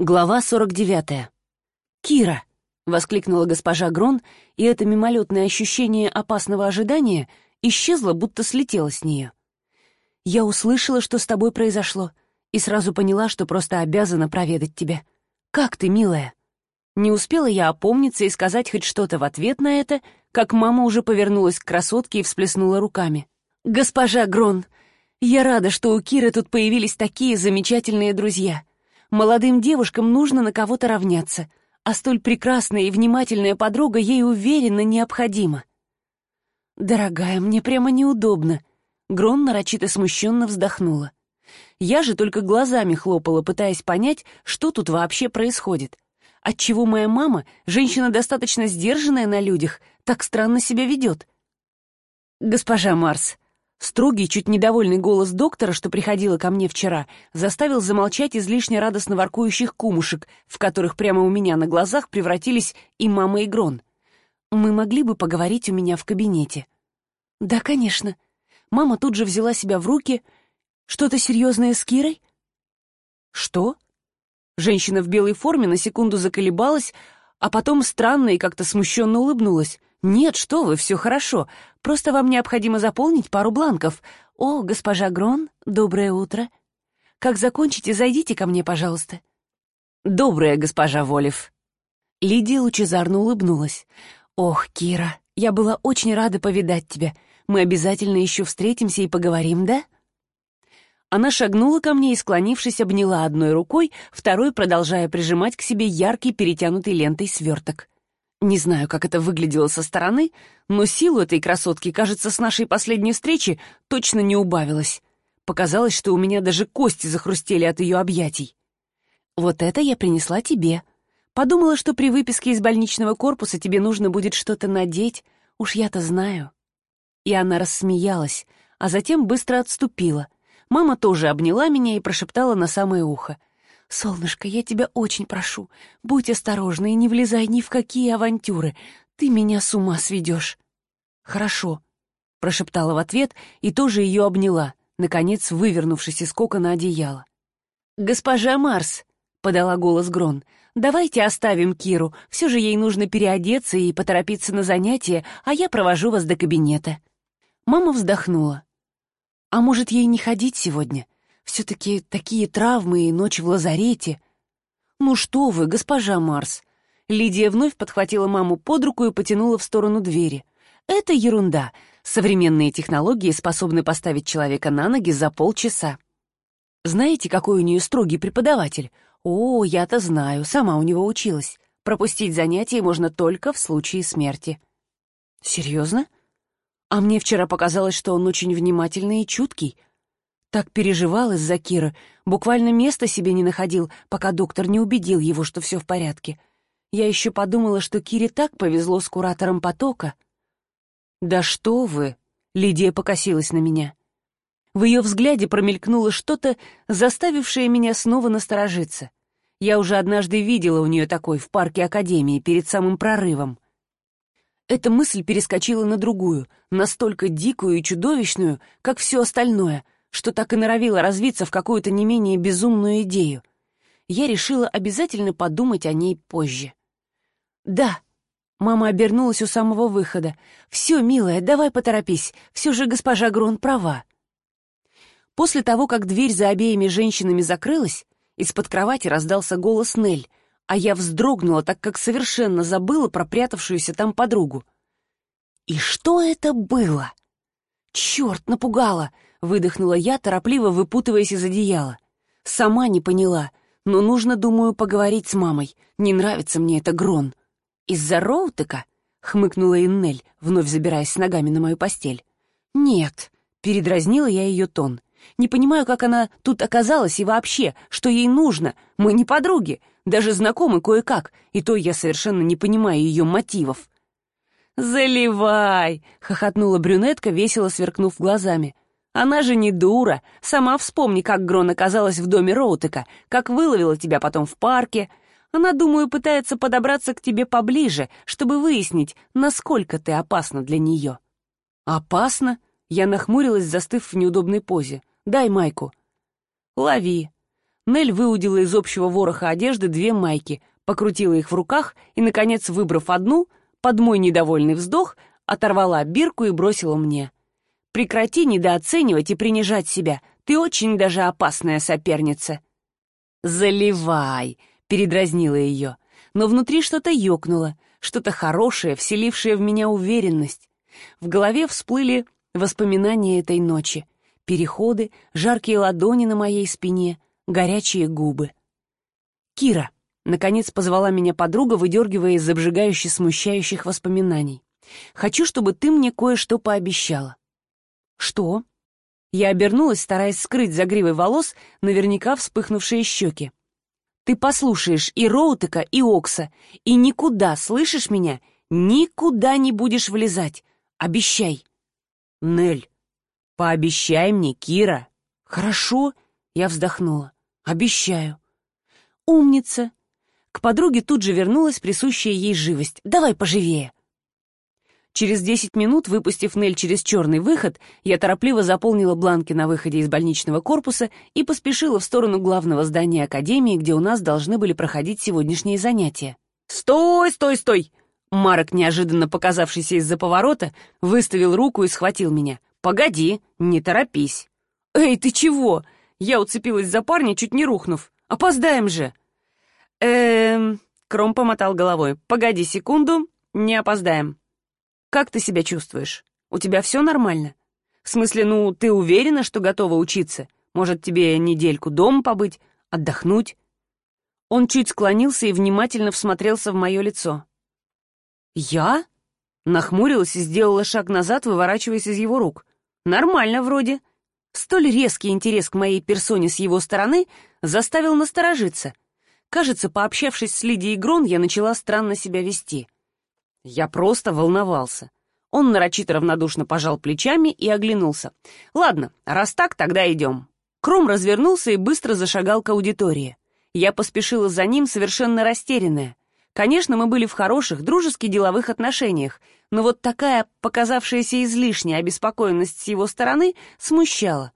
Глава 49. «Кира!» — воскликнула госпожа Грон, и это мимолетное ощущение опасного ожидания исчезло, будто слетело с нее. «Я услышала, что с тобой произошло, и сразу поняла, что просто обязана проведать тебя. Как ты, милая?» Не успела я опомниться и сказать хоть что-то в ответ на это, как мама уже повернулась к красотке и всплеснула руками. «Госпожа Грон, я рада, что у Киры тут появились такие замечательные друзья». Молодым девушкам нужно на кого-то равняться, а столь прекрасная и внимательная подруга ей уверенно необходима. «Дорогая, мне прямо неудобно», — Грон нарочито смущенно вздохнула. Я же только глазами хлопала, пытаясь понять, что тут вообще происходит. Отчего моя мама, женщина достаточно сдержанная на людях, так странно себя ведет. «Госпожа Марс, Строгий, чуть недовольный голос доктора, что приходила ко мне вчера, заставил замолчать излишне радостно воркующих кумушек, в которых прямо у меня на глазах превратились и мама, и Грон. «Мы могли бы поговорить у меня в кабинете?» «Да, конечно». Мама тут же взяла себя в руки. «Что-то серьезное с Кирой?» «Что?» Женщина в белой форме на секунду заколебалась, а потом странно и как-то смущенно улыбнулась. «Нет, что вы, все хорошо. Просто вам необходимо заполнить пару бланков. О, госпожа Грон, доброе утро. Как закончите, зайдите ко мне, пожалуйста». «Доброе, госпожа Волев». Лидия лучезарно улыбнулась. «Ох, Кира, я была очень рада повидать тебя. Мы обязательно еще встретимся и поговорим, да?» Она шагнула ко мне и, склонившись, обняла одной рукой, второй продолжая прижимать к себе яркий перетянутый лентой сверток. Не знаю, как это выглядело со стороны, но силу этой красотки, кажется, с нашей последней встречи точно не убавилось. Показалось, что у меня даже кости захрустели от ее объятий. «Вот это я принесла тебе. Подумала, что при выписке из больничного корпуса тебе нужно будет что-то надеть. Уж я-то знаю». И она рассмеялась, а затем быстро отступила. Мама тоже обняла меня и прошептала на самое ухо — «Солнышко, я тебя очень прошу, будь осторожна и не влезай ни в какие авантюры. Ты меня с ума сведешь». «Хорошо», — прошептала в ответ и тоже ее обняла, наконец вывернувшись из кокона одеяла. «Госпожа Марс», — подала голос Грон, — «давайте оставим Киру, все же ей нужно переодеться и поторопиться на занятия, а я провожу вас до кабинета». Мама вздохнула. «А может, ей не ходить сегодня? Все-таки такие травмы и ночь в лазарете. Ну что вы, госпожа Марс. Лидия вновь подхватила маму под руку и потянула в сторону двери. Это ерунда. Современные технологии способны поставить человека на ноги за полчаса. Знаете, какой у нее строгий преподаватель? О, я-то знаю, сама у него училась. Пропустить занятия можно только в случае смерти. Серьезно? А мне вчера показалось, что он очень внимательный и чуткий. Так переживал из-за Киры, буквально места себе не находил, пока доктор не убедил его, что все в порядке. Я еще подумала, что Кире так повезло с куратором потока. «Да что вы!» — Лидия покосилась на меня. В ее взгляде промелькнуло что-то, заставившее меня снова насторожиться. Я уже однажды видела у нее такой в парке Академии перед самым прорывом. Эта мысль перескочила на другую, настолько дикую и чудовищную, как все остальное — что так и норовила развиться в какую-то не менее безумную идею. Я решила обязательно подумать о ней позже. «Да», — мама обернулась у самого выхода, «все, милая, давай поторопись, все же госпожа Грон права». После того, как дверь за обеими женщинами закрылась, из-под кровати раздался голос Нель, а я вздрогнула, так как совершенно забыла про прятавшуюся там подругу. И что это было? Черт, напугала! Выдохнула я, торопливо выпутываясь из одеяла. Сама не поняла, но нужно, думаю, поговорить с мамой. Не нравится мне это Грон. Из-за Роутека? Хмыкнула Иннель, вновь забираясь с ногами на мою постель. Нет, передразнила я ее тон. Не понимаю, как она тут оказалась и вообще, что ей нужно. Мы не подруги, даже знакомы кое-как, и то я совершенно не понимаю ее мотивов. «Заливай!» — хохотнула брюнетка, весело сверкнув глазами. Она же не дура. Сама вспомни, как Грон оказалась в доме Роутека, как выловила тебя потом в парке. Она, думаю, пытается подобраться к тебе поближе, чтобы выяснить, насколько ты опасна для нее». «Опасно?» Я нахмурилась, застыв в неудобной позе. «Дай майку». «Лови». Нель выудила из общего вороха одежды две майки, покрутила их в руках и, наконец, выбрав одну, под мой недовольный вздох, оторвала бирку и бросила мне. «Прекрати недооценивать и принижать себя. Ты очень даже опасная соперница». «Заливай!» — передразнила ее. Но внутри что-то ёкнуло, что-то хорошее, вселившее в меня уверенность. В голове всплыли воспоминания этой ночи. Переходы, жаркие ладони на моей спине, горячие губы. «Кира!» — наконец позвала меня подруга, выдергивая из обжигающе смущающих воспоминаний. «Хочу, чтобы ты мне кое-что пообещала». «Что?» Я обернулась, стараясь скрыть за гривой волос наверняка вспыхнувшие щеки. «Ты послушаешь и Роутека, и Окса, и никуда, слышишь меня, никуда не будешь влезать. Обещай!» «Нель, пообещай мне, Кира!» «Хорошо!» — я вздохнула. «Обещаю!» «Умница!» К подруге тут же вернулась присущая ей живость. «Давай поживее!» Через десять минут, выпустив Нель через черный выход, я торопливо заполнила бланки на выходе из больничного корпуса и поспешила в сторону главного здания Академии, где у нас должны были проходить сегодняшние занятия. «Стой, стой, стой!» Марок, неожиданно показавшийся из-за поворота, выставил руку и схватил меня. «Погоди, не торопись». «Эй, ты чего?» Я уцепилась за парня, чуть не рухнув. «Опоздаем же!» «Эм...» Кром помотал головой. «Погоди секунду, не опоздаем». Как ты себя чувствуешь? У тебя все нормально? В смысле, ну, ты уверена, что готова учиться? Может, тебе недельку дома побыть, отдохнуть?» Он чуть склонился и внимательно всмотрелся в мое лицо. «Я?» Нахмурилась и сделала шаг назад, выворачиваясь из его рук. «Нормально вроде». Столь резкий интерес к моей персоне с его стороны заставил насторожиться. Кажется, пообщавшись с Лидией Грон, я начала странно себя вести. Я просто волновался. Он нарочито равнодушно пожал плечами и оглянулся. «Ладно, раз так, тогда идем». Кром развернулся и быстро зашагал к аудитории. Я поспешила за ним, совершенно растерянная. Конечно, мы были в хороших, дружеских деловых отношениях, но вот такая показавшаяся излишняя обеспокоенность с его стороны смущала.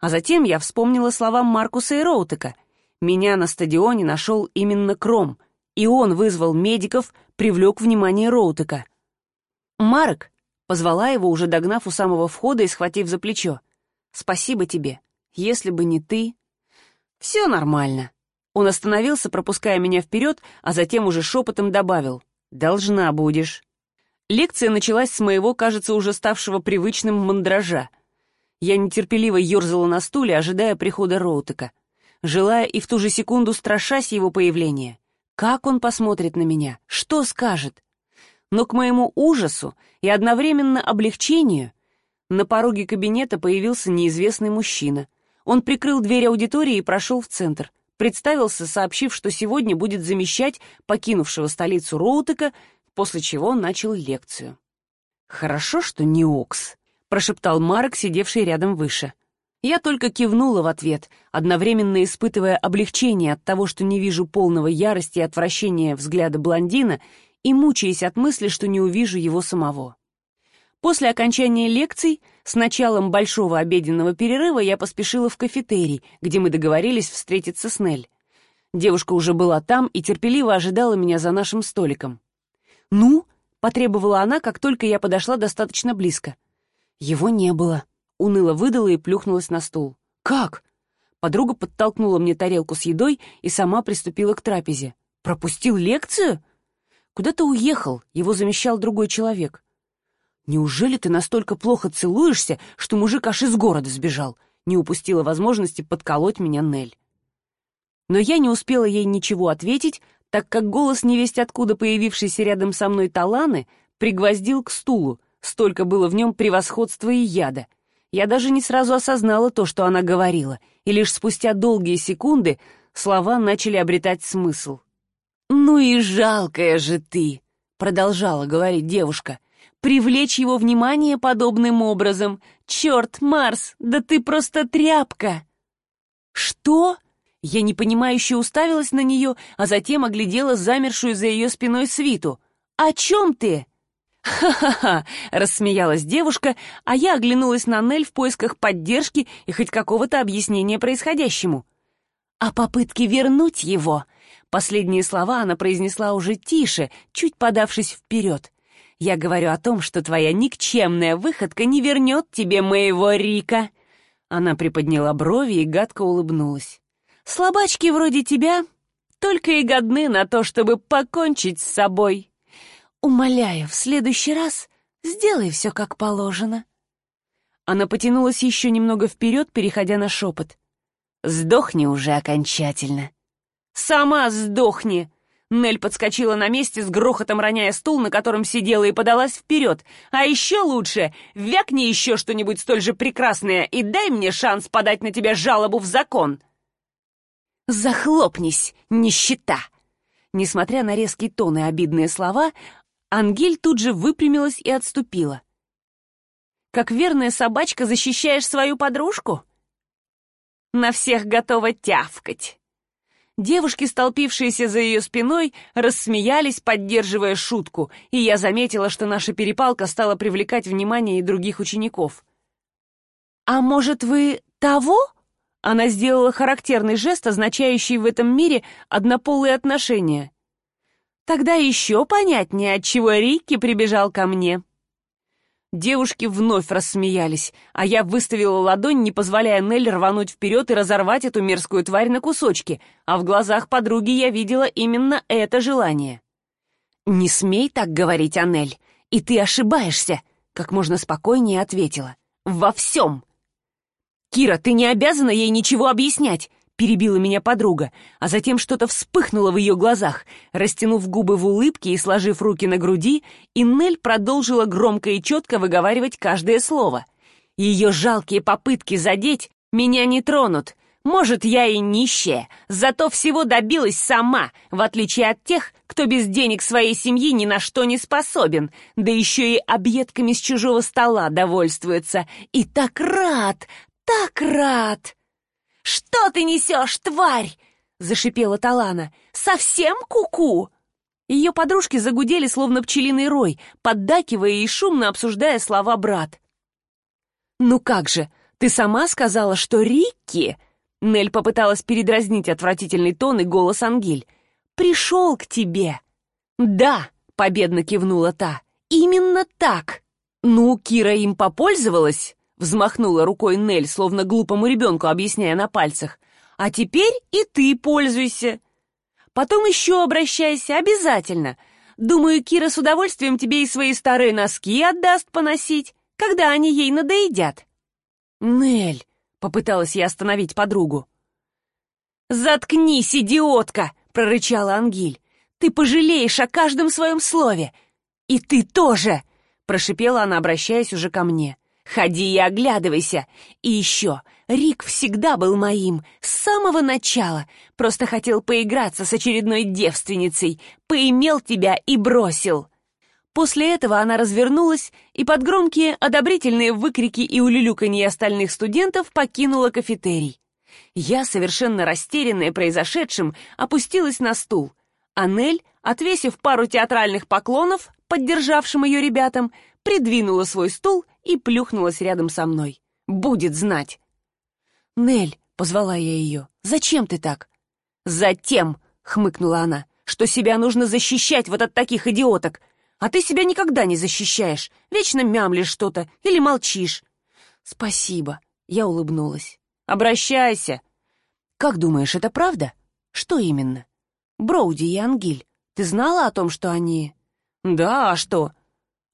А затем я вспомнила слова Маркуса и Роутека. Меня на стадионе нашел именно Кром, и он вызвал медиков, привлек внимание Роутека. «Марк!» — позвала его, уже догнав у самого входа и схватив за плечо. «Спасибо тебе. Если бы не ты...» «Все нормально». Он остановился, пропуская меня вперед, а затем уже шепотом добавил. «Должна будешь». Лекция началась с моего, кажется, уже ставшего привычным мандража. Я нетерпеливо ерзала на стуле, ожидая прихода Роутека, желая и в ту же секунду страшась его появления. Как он посмотрит на меня? Что скажет? Но к моему ужасу и одновременно облегчению на пороге кабинета появился неизвестный мужчина. Он прикрыл дверь аудитории и прошел в центр. Представился, сообщив, что сегодня будет замещать покинувшего столицу Роутека, после чего начал лекцию. «Хорошо, что не Окс», — прошептал Марк, сидевший рядом выше. Я только кивнула в ответ, одновременно испытывая облегчение от того, что не вижу полного ярости и отвращения взгляда блондина и мучаясь от мысли, что не увижу его самого. После окончания лекций, с началом большого обеденного перерыва, я поспешила в кафетерий, где мы договорились встретиться с Нель. Девушка уже была там и терпеливо ожидала меня за нашим столиком. «Ну?» — потребовала она, как только я подошла достаточно близко. Его не было уныло выдала и плюхнулась на стул. «Как?» Подруга подтолкнула мне тарелку с едой и сама приступила к трапезе. «Пропустил лекцию?» «Куда-то уехал, его замещал другой человек». «Неужели ты настолько плохо целуешься, что мужик аж из города сбежал?» Не упустила возможности подколоть меня Нель. Но я не успела ей ничего ответить, так как голос невесть откуда появившийся рядом со мной Таланы пригвоздил к стулу, столько было в нем превосходства и яда — я даже не сразу осознала то, что она говорила, и лишь спустя долгие секунды слова начали обретать смысл. «Ну и жалкая же ты!» — продолжала говорить девушка. «Привлечь его внимание подобным образом! Черт, Марс, да ты просто тряпка!» «Что?» Я непонимающе уставилась на нее, а затем оглядела замершую за ее спиной свиту. «О чем ты?» «Ха-ха-ха!» — рассмеялась девушка, а я оглянулась на Нель в поисках поддержки и хоть какого-то объяснения происходящему. о попытке вернуть его. Последние слова она произнесла уже тише, чуть подавшись вперед. Я говорю о том, что твоя никчемная выходка не вернет тебе моего Рика. Она приподняла брови и гадко улыбнулась. Слабачки вроде тебя только и годны на то, чтобы покончить с собой. Умоляю, в следующий раз сделай все как положено. Она потянулась еще немного вперед, переходя на шепот. «Сдохни уже окончательно». «Сама сдохни!» Нель подскочила на месте с грохотом роняя стул, на котором сидела, и подалась вперед. «А еще лучше! Вякни еще что-нибудь столь же прекрасное и дай мне шанс подать на тебя жалобу в закон!» «Захлопнись, нищета!» Несмотря на резкий тон и обидные слова, Ангель тут же выпрямилась и отступила. Как верная собачка защищаешь свою подружку? На всех готова тявкать. Девушки, столпившиеся за ее спиной, рассмеялись, поддерживая шутку, и я заметила, что наша перепалка стала привлекать внимание и других учеников. «А может, вы того?» Она сделала характерный жест, означающий в этом мире однополые отношения. «Тогда еще понятнее, отчего Рикки прибежал ко мне». Девушки вновь рассмеялись, а я выставила ладонь, не позволяя Нель рвануть вперед и разорвать эту мерзкую тварь на кусочки, а в глазах подруги я видела именно это желание. «Не смей так говорить, Анель, и ты ошибаешься», — как можно спокойнее ответила. «Во всем!» «Кира, ты не обязана ей ничего объяснять перебила меня подруга, а затем что-то вспыхнуло в ее глазах. Растянув губы в улыбке и сложив руки на груди, Иннель продолжила громко и четко выговаривать каждое слово. Ее жалкие попытки задеть меня не тронут. Может, я и нищая, зато всего добилась сама, в отличие от тех, кто без денег своей семьи ни на что не способен, да еще и объедками с чужого стола довольствуется. И так рад, так рад!» «Что ты несешь, тварь?» — зашипела Талана. «Совсем куку?» -ку Ее подружки загудели, словно пчелиный рой, поддакивая и шумно обсуждая слова брат. «Ну как же, ты сама сказала, что Рикки...» Нель попыталась передразнить отвратительный тон и голос Ангель. «Пришел к тебе!» «Да!» — победно кивнула та. «Именно так!» «Ну, Кира им попользовалась?» Взмахнула рукой Нель, словно глупому ребенку, объясняя на пальцах. «А теперь и ты пользуйся. Потом еще обращайся, обязательно. Думаю, Кира с удовольствием тебе и свои старые носки отдаст поносить, когда они ей надоедят». «Нель!» — попыталась я остановить подругу. «Заткнись, идиотка!» — прорычала Ангиль. «Ты пожалеешь о каждом своем слове! И ты тоже!» — прошипела она, обращаясь уже ко мне. Ходи и оглядывайся. И еще, Рик всегда был моим, с самого начала. Просто хотел поиграться с очередной девственницей, поимел тебя и бросил. После этого она развернулась и под громкие одобрительные выкрики и улюлюканье остальных студентов покинула кафетерий. Я, совершенно растерянная произошедшим, опустилась на стул. Анель, отвесив пару театральных поклонов, поддержавшим ее ребятам, придвинула свой стул и плюхнулась рядом со мной. Будет знать. «Нель», — позвала я ее, — «зачем ты так?» «Затем», — хмыкнула она, — «что себя нужно защищать вот от таких идиоток, а ты себя никогда не защищаешь, вечно мямлишь что-то или молчишь». «Спасибо», — я улыбнулась. «Обращайся». «Как думаешь, это правда? Что именно?» «Броуди и Ангиль, ты знала о том, что они...» «Да, а что?»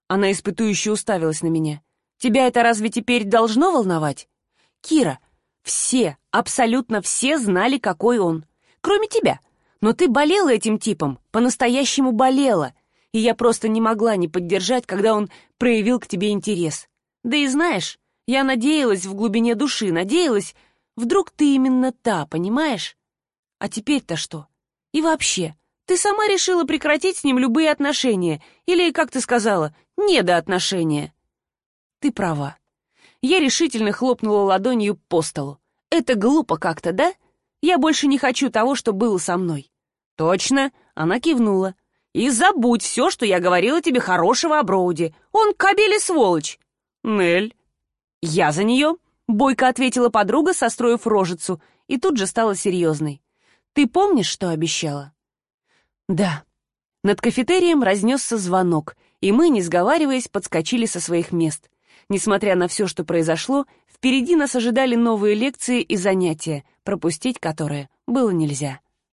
Она испытующе уставилась на меня. Тебя это разве теперь должно волновать? Кира, все, абсолютно все знали, какой он. Кроме тебя. Но ты болела этим типом, по-настоящему болела. И я просто не могла не поддержать, когда он проявил к тебе интерес. Да и знаешь, я надеялась в глубине души, надеялась, вдруг ты именно та, понимаешь? А теперь-то что? И вообще, ты сама решила прекратить с ним любые отношения, или, как ты сказала, недоотношения. Ты права. Я решительно хлопнула ладонью по столу. Это глупо как-то, да? Я больше не хочу того, что было со мной. Точно, она кивнула. И забудь все, что я говорила тебе хорошего о Броуди. Он кабели сволочь. Нель. Я за нее, бойко ответила подруга, состроив рожицу, и тут же стала серьезной. «Ты помнишь, что обещала?» «Да». Над кафетерием разнесся звонок, и мы, не сговариваясь, подскочили со своих мест. Несмотря на все, что произошло, впереди нас ожидали новые лекции и занятия, пропустить которые было нельзя.